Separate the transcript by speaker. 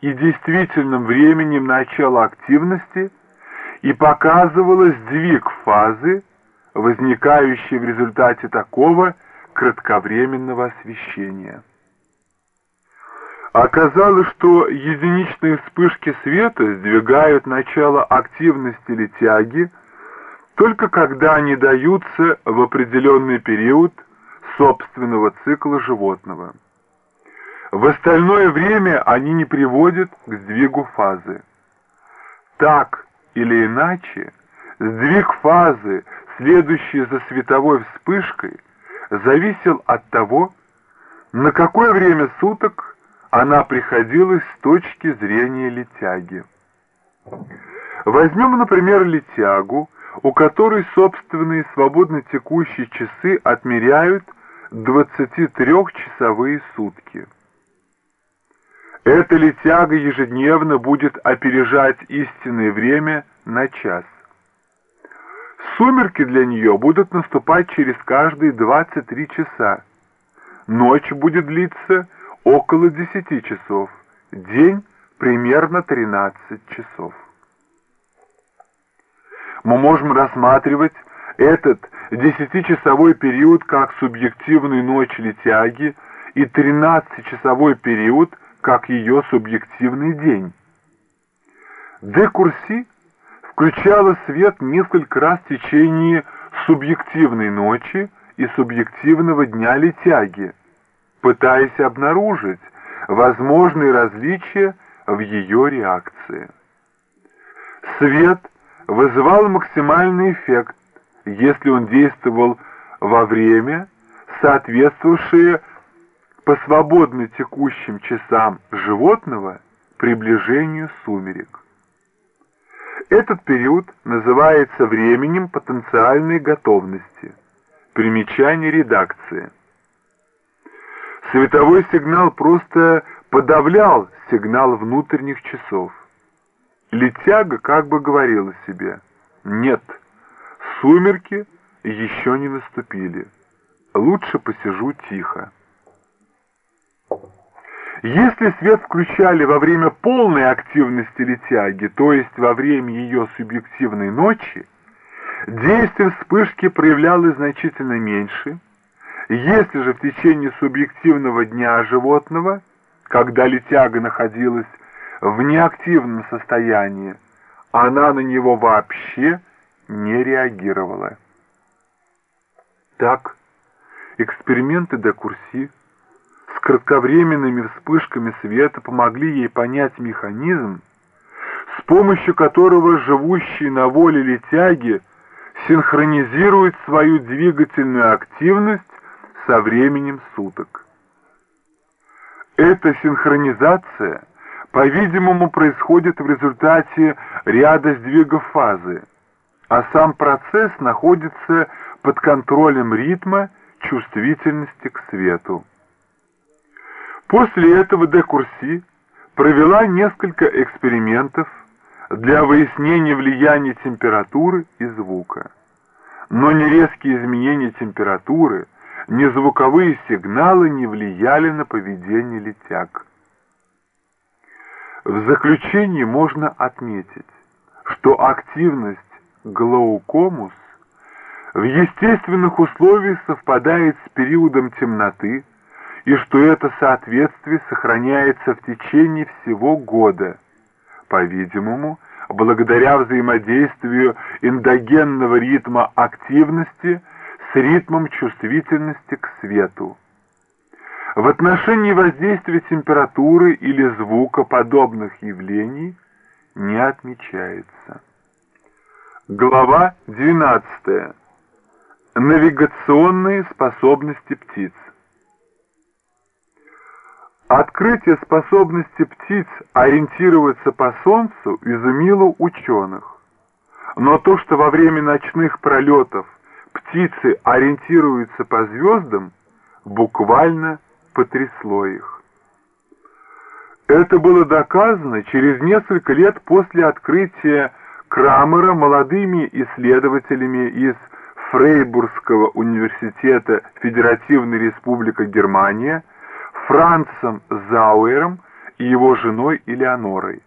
Speaker 1: и действительным временем начала активности и показывала сдвиг фазы, возникающий в результате такого кратковременного освещения. Оказалось, что единичные вспышки света сдвигают начало активности или тяги только когда они даются в определенный период собственного цикла животного. В остальное время они не приводят к сдвигу фазы. Так или иначе, сдвиг фазы, следующий за световой вспышкой, зависел от того, на какое время суток она приходилась с точки зрения летяги. Возьмем, например, летягу, у которой собственные свободно текущие часы отмеряют 23-часовые сутки. Эта летяга ежедневно будет опережать истинное время на час. Сумерки для нее будут наступать через каждые 23 часа. Ночь будет длиться около 10 часов, день примерно 13 часов. Мы можем рассматривать этот десятичасовой период как субъективную ночь летяги и 13-часовой период как ее субъективный день. Де Курси включала свет несколько раз в течение субъективной ночи и субъективного дня летяги, пытаясь обнаружить возможные различия в ее реакции. Свет вызывал максимальный эффект, если он действовал во время, соответствующее по свободно текущим часам животного приближению сумерек. Этот период называется временем потенциальной готовности. Примечание редакции. Световой сигнал просто подавлял сигнал внутренних часов. Летяга как бы говорила себе, нет, сумерки еще не наступили, лучше посижу тихо. Если свет включали во время полной активности летяги, то есть во время ее субъективной ночи, действие вспышки проявлялось значительно меньше. Если же в течение субъективного дня животного, когда летяга находилась в неактивном состоянии, она на него вообще не реагировала. Так, эксперименты де Курси с кратковременными вспышками света помогли ей понять механизм, с помощью которого живущие на воле летяги синхронизируют свою двигательную активность со временем суток. Эта синхронизация, по-видимому, происходит в результате ряда сдвигов фазы, а сам процесс находится под контролем ритма чувствительности к свету. После этого де Курси провела несколько экспериментов для выяснения влияния температуры и звука. Но ни резкие изменения температуры, ни звуковые сигналы не влияли на поведение летяг. В заключение можно отметить, что активность глаукомус в естественных условиях совпадает с периодом темноты, и что это соответствие сохраняется в течение всего года, по-видимому, благодаря взаимодействию эндогенного ритма активности с ритмом чувствительности к свету. В отношении воздействия температуры или звука подобных явлений не отмечается. Глава 12. Навигационные способности птиц. Открытие способности птиц ориентироваться по Солнцу изумило ученых. Но то, что во время ночных пролетов птицы ориентируются по звездам, буквально потрясло их. Это было доказано через несколько лет после открытия Крамера молодыми исследователями из Фрейбургского университета Федеративной Республики Германия – Францем Зауэром и его женой Элеонорой.